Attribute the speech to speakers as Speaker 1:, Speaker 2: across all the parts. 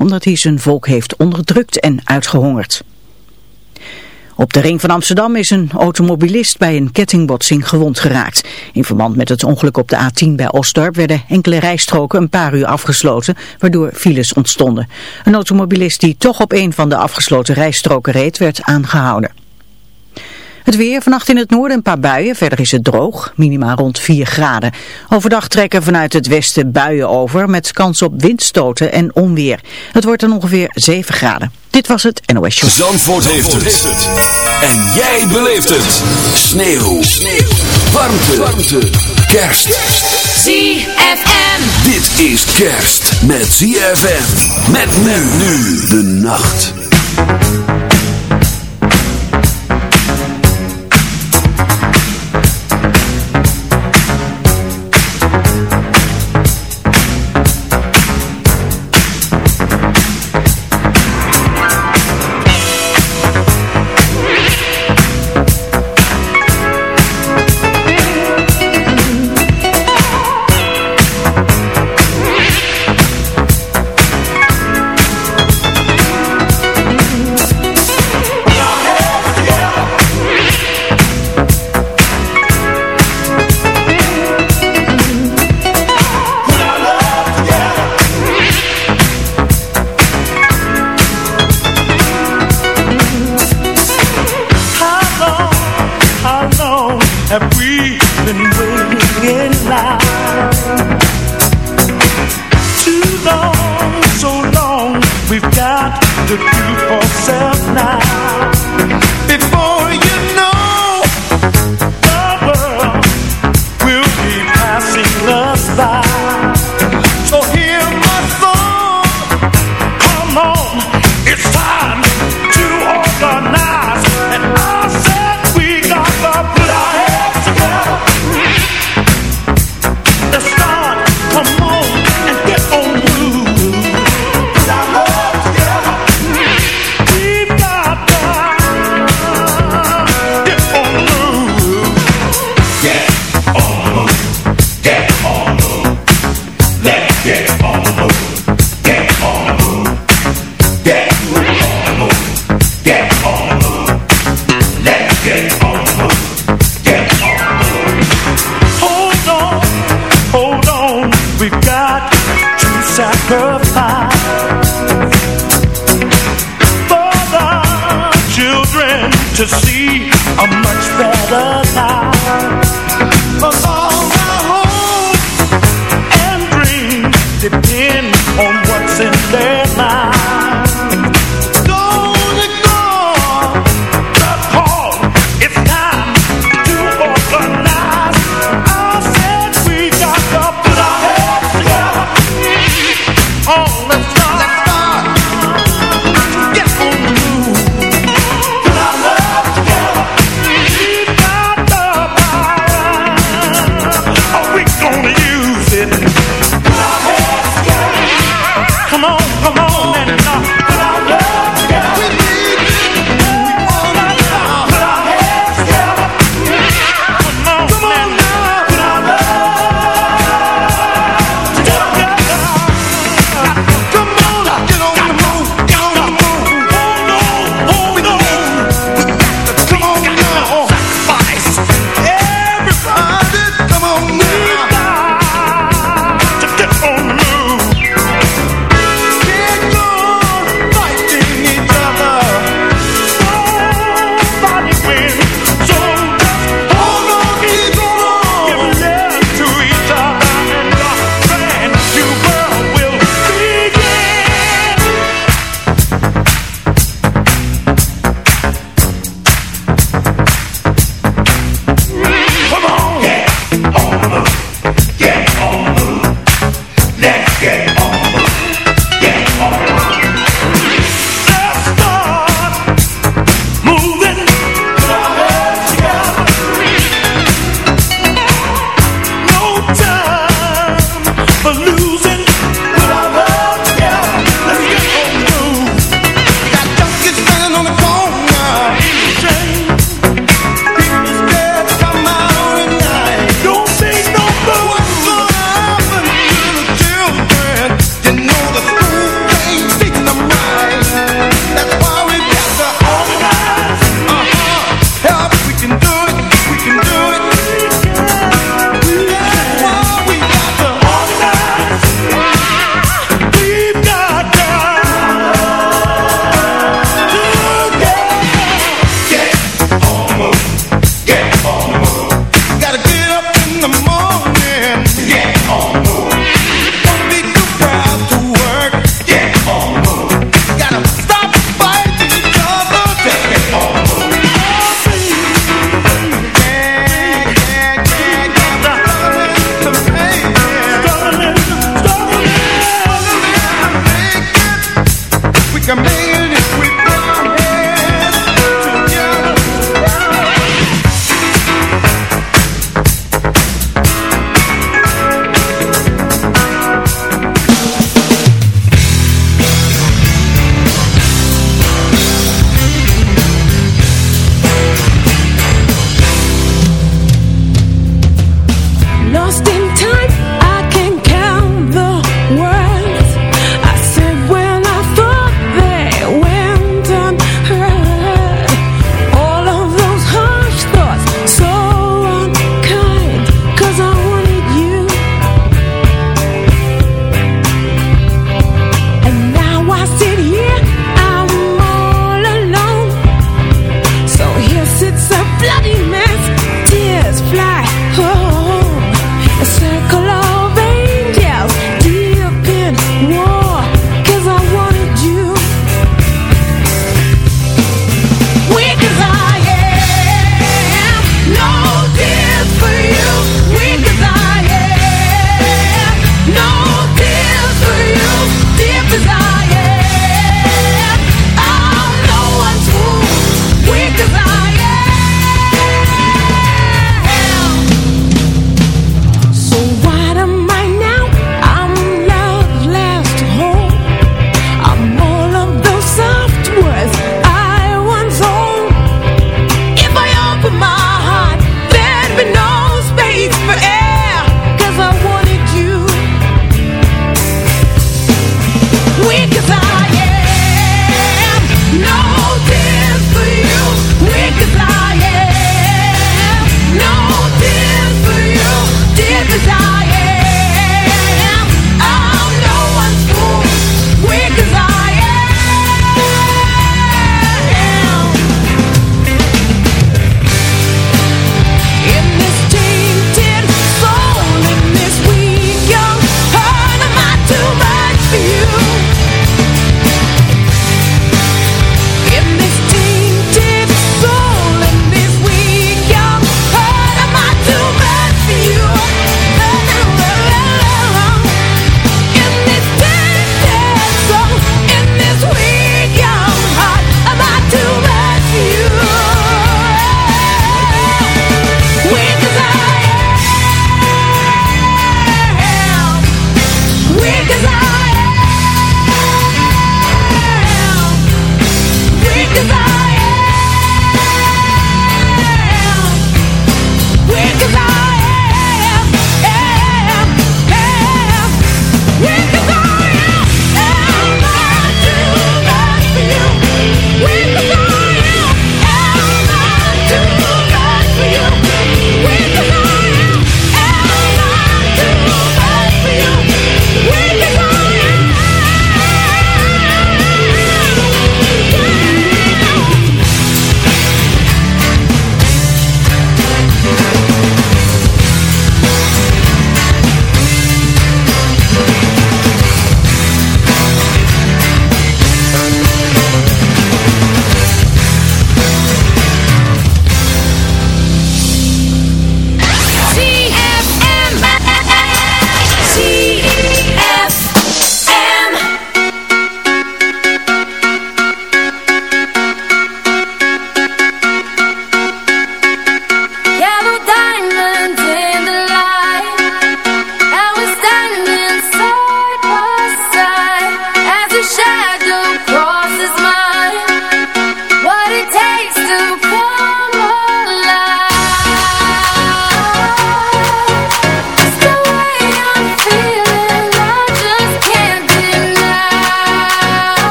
Speaker 1: omdat hij zijn volk heeft onderdrukt en uitgehongerd. Op de ring van Amsterdam is een automobilist bij een kettingbotsing gewond geraakt. In verband met het ongeluk op de A10 bij Osdorp werden enkele rijstroken een paar uur afgesloten, waardoor files ontstonden. Een automobilist die toch op een van de afgesloten rijstroken reed, werd aangehouden. Het weer, vannacht in het noorden een paar buien, verder is het droog, minimaal rond 4 graden. Overdag trekken vanuit het westen buien over met kans op windstoten en onweer. Het wordt dan ongeveer 7 graden. Dit was het NOS Show.
Speaker 2: Zandvoort, heeft, het. En jij beleeft het. Sneeuw. Sneeuw. Warmte. Warmte. Kerst.
Speaker 3: ZFM.
Speaker 2: Dit is kerst met ZFM. Met nu nu de nacht.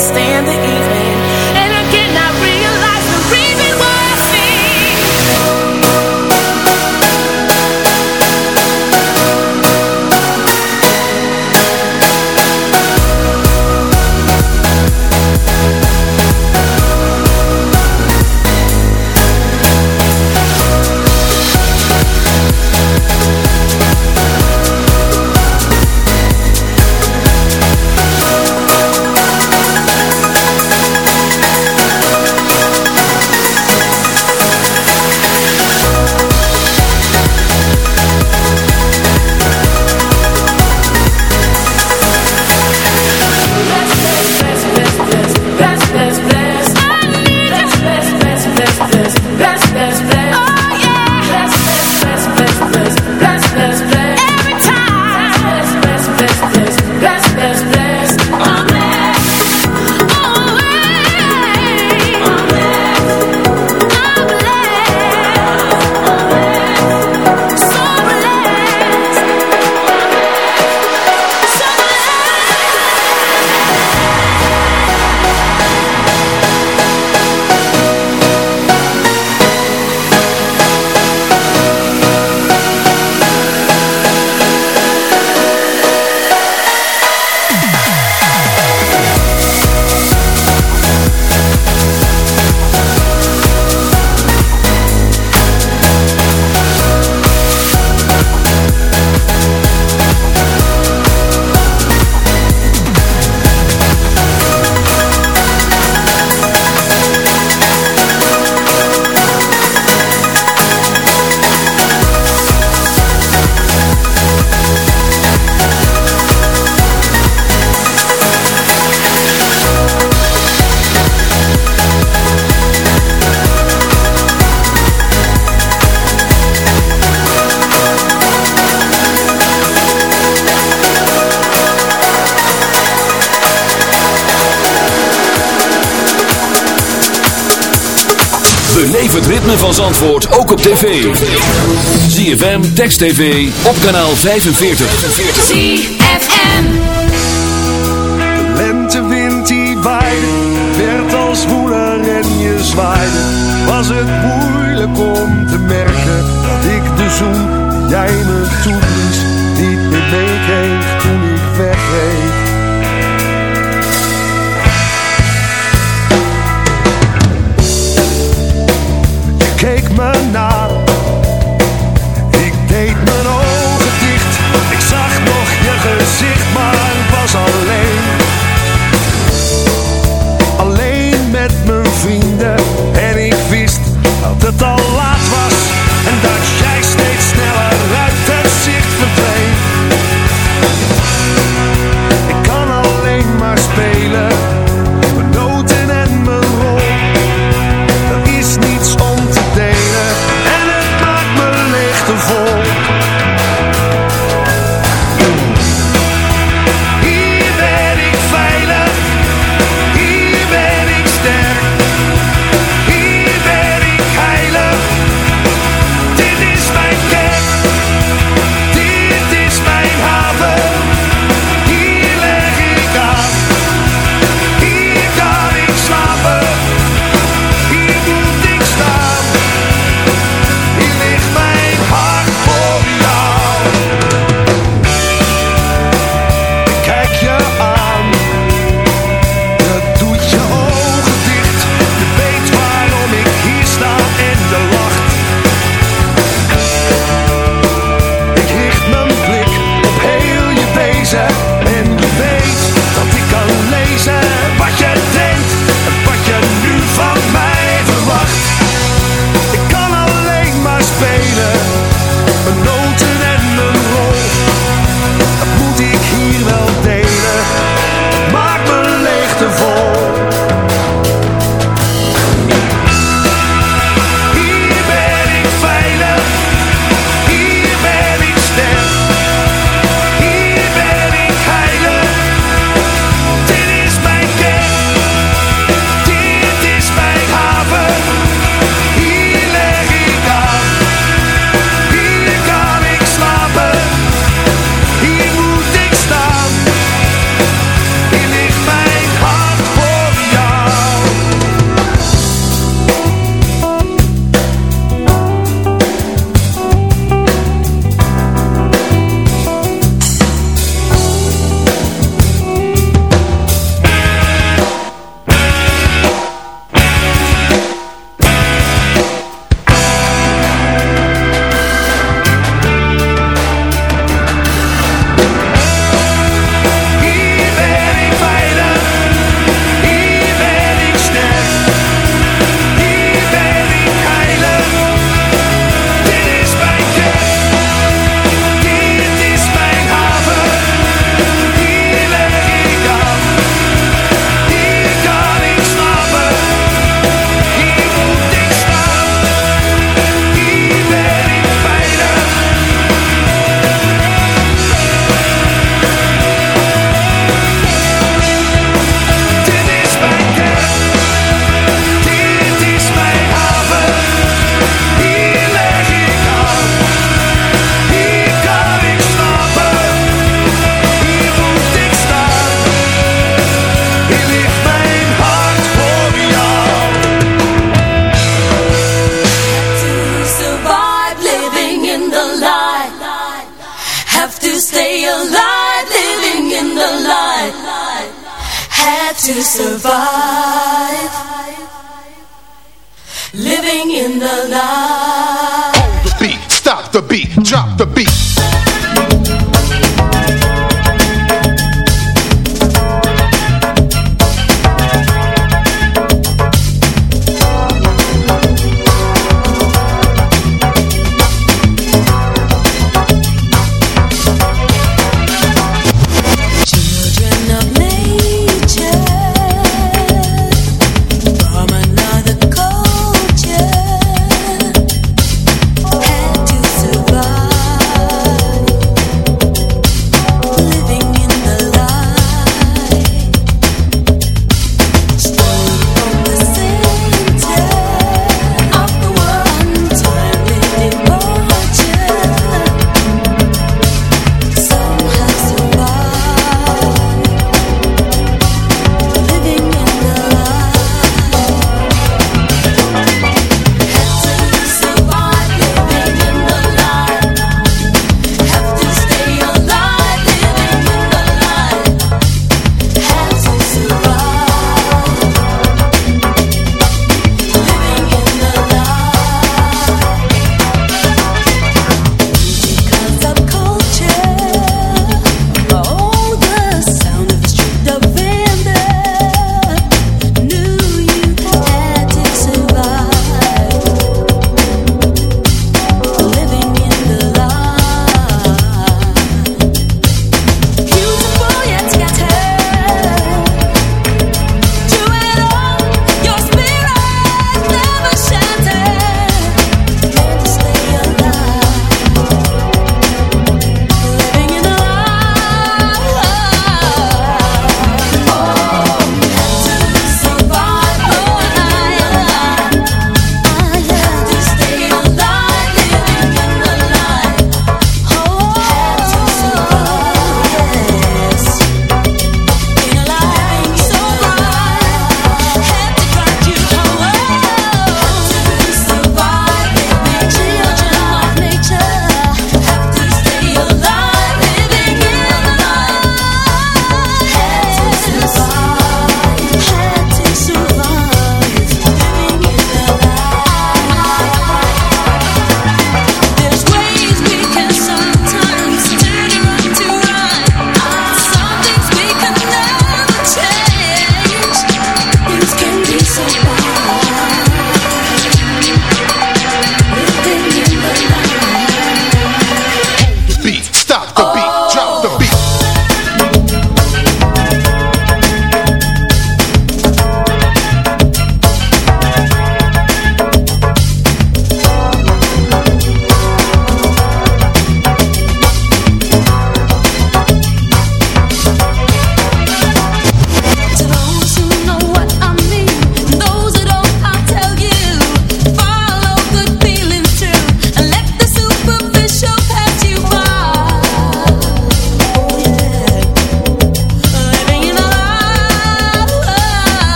Speaker 4: stand the evening.
Speaker 2: het ritme van Zandvoort ook op tv. ZFM, Text TV, op kanaal 45.
Speaker 3: ZFM
Speaker 5: De lentewind die waaide, werd als woeler en je zwaaide. Was het moeilijk om te merken dat ik de zoen, jij me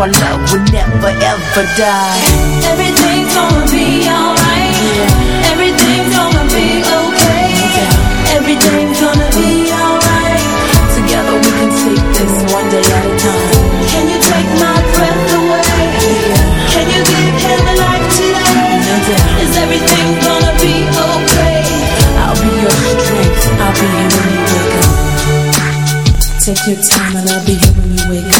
Speaker 4: our love will never ever die. Everything's gonna be alright. Everything's gonna be okay. Everything's gonna be alright. Together we can take this one day at a time. Can you take my breath away? Can you give him a life today? Is everything gonna be okay? I'll be your strength. I'll be here when you wake up. Take your time and I'll be here when you wake up.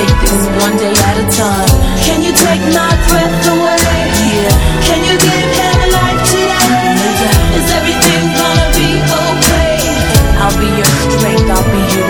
Speaker 4: take this one day at a time. Can you take my breath away? Yeah. Can you give him life today? Is everything gonna be okay? I'll be your strength. I'll be here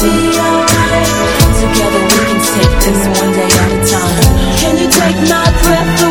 Speaker 4: Together we can take this one day at a time. Can you take my breath away?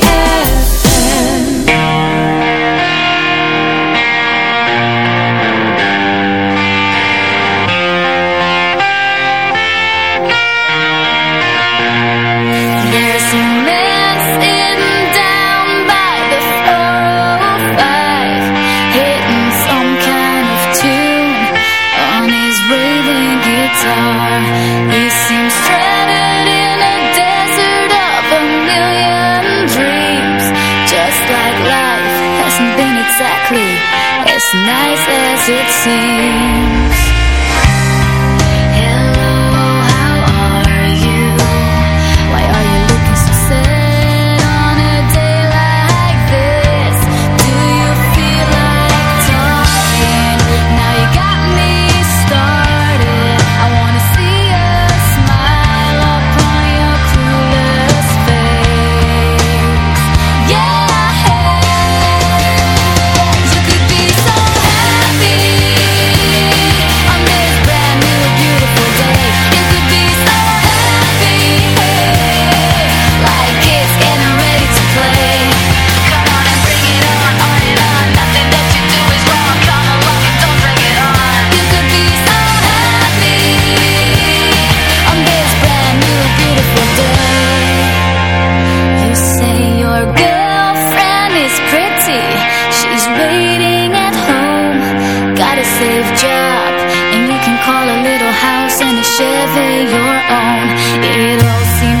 Speaker 3: say Chevy your own. It all seems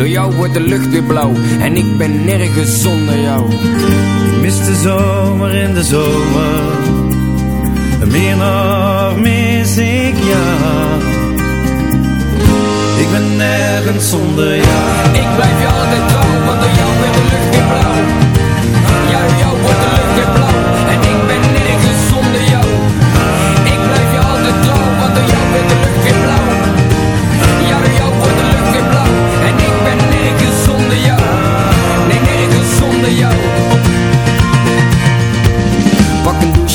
Speaker 6: Door jou wordt de lucht weer blauw En ik ben nergens zonder jou.
Speaker 7: Ik mis de zomer in de zomer. Meer nog mis ik jou. Ik ben nergens zonder jou.
Speaker 6: Ik blijf je altijd trouw Want door jou wordt de lucht weer blauw. Ja, door jou wordt de lucht weer blauw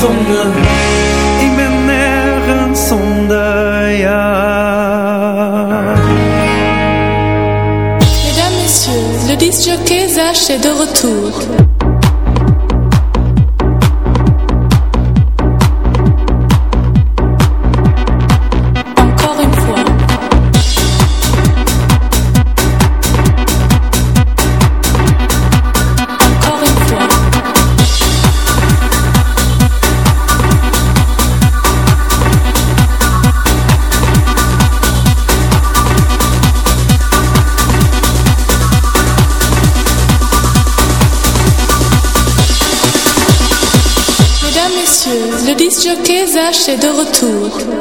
Speaker 6: zonder
Speaker 7: Ik ben nergens zonder jou
Speaker 8: Mesdames, Messieurs, le disc jockey Zach est de retour. Zach est de retour.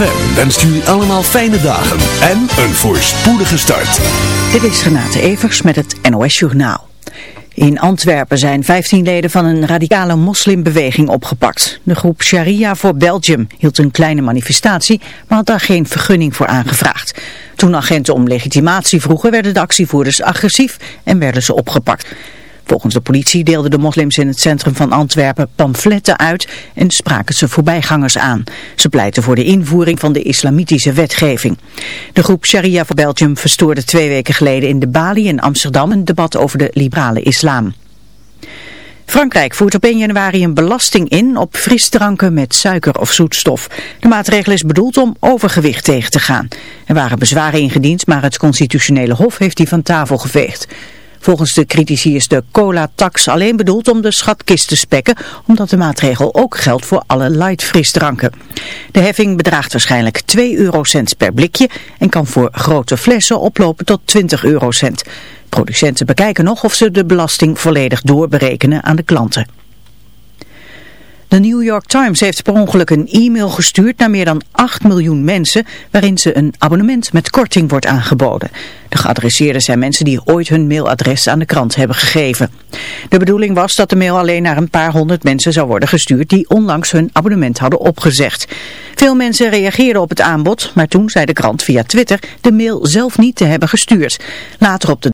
Speaker 2: ZFM wenst jullie allemaal fijne dagen en een voorspoedige start.
Speaker 1: Dit is Renate Evers met het NOS Journaal. In Antwerpen zijn 15 leden van een radicale moslimbeweging opgepakt. De groep Sharia voor Belgium hield een kleine manifestatie, maar had daar geen vergunning voor aangevraagd. Toen agenten om legitimatie vroegen, werden de actievoerders agressief en werden ze opgepakt. Volgens de politie deelden de moslims in het centrum van Antwerpen pamfletten uit en spraken ze voorbijgangers aan. Ze pleiten voor de invoering van de islamitische wetgeving. De groep Sharia voor Belgium verstoorde twee weken geleden in de Bali in Amsterdam een debat over de liberale islam. Frankrijk voert op 1 januari een belasting in op frisdranken met suiker of zoetstof. De maatregel is bedoeld om overgewicht tegen te gaan. Er waren bezwaren ingediend, maar het constitutionele hof heeft die van tafel geveegd. Volgens de critici is de cola-tax alleen bedoeld om de schatkist te spekken, omdat de maatregel ook geldt voor alle light frisdranken. De heffing bedraagt waarschijnlijk 2 eurocent per blikje en kan voor grote flessen oplopen tot 20 eurocent. Producenten bekijken nog of ze de belasting volledig doorberekenen aan de klanten. De New York Times heeft per ongeluk een e-mail gestuurd naar meer dan 8 miljoen mensen waarin ze een abonnement met korting wordt aangeboden. De geadresseerden zijn mensen die ooit hun mailadres aan de krant hebben gegeven. De bedoeling was dat de mail alleen naar een paar honderd mensen zou worden gestuurd die onlangs hun abonnement hadden opgezegd. Veel mensen reageerden op het aanbod, maar toen zei de krant via Twitter de mail zelf niet te hebben gestuurd. Later op de